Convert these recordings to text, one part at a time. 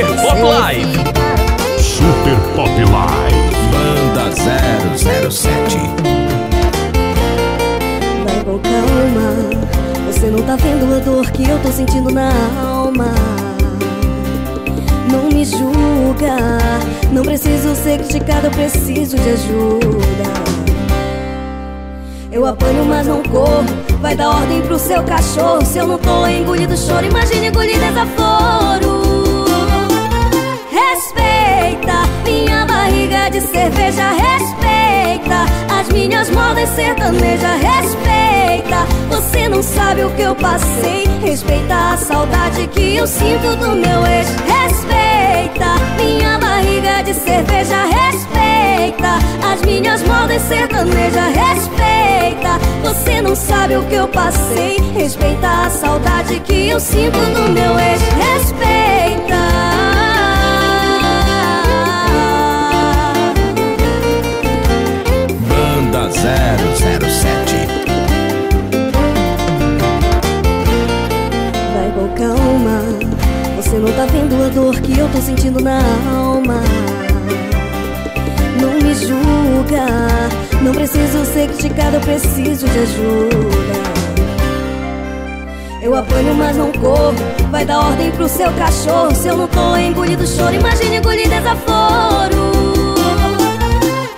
Super Pop Live. Super Pop Live. Banda 007. Vai com calma. Você não tá vendo a dor que eu tô sentindo na alma. Não me julga. Não preciso ser criticado, eu preciso de ajuda. Eu apanho, mas não corro. Vai dar ordem pro seu cachorro. Se eu não tô engolindo choro, imagine engolir desaforo. De cerveja. Respeita as minhas modas sertaneja. Respeita, você não sabe o que eu passei. Respeita a saudade que eu sinto do meu ex. Respeita minha barriga de cerveja. Respeita as minhas modas sertaneja. Respeita, você não sabe o que eu passei. Respeita a saudade que eu sinto do meu ex. Tá vendo a dor que eu tô sentindo na alma. Não me julga. Não preciso ser criticado, eu preciso de ajuda. Eu apanho, mas não corro. Vai dar ordem pro seu cachorro. Se eu não tô engolindo choro, imagine engolir desaforo.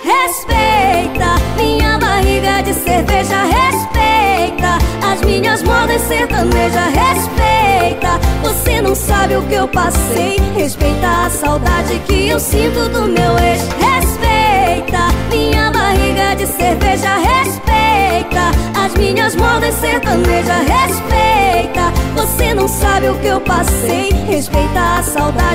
Respeita minha barriga de cerveja. Respeita as minhas modas sertaneja. Respeita, Respeita a saudade que eu sinto do meu ex. Respeita minha barriga de cerveja. Respeita as minhas modas sertaneja. Respeita, você não sabe o que eu passei. Respeita a saudade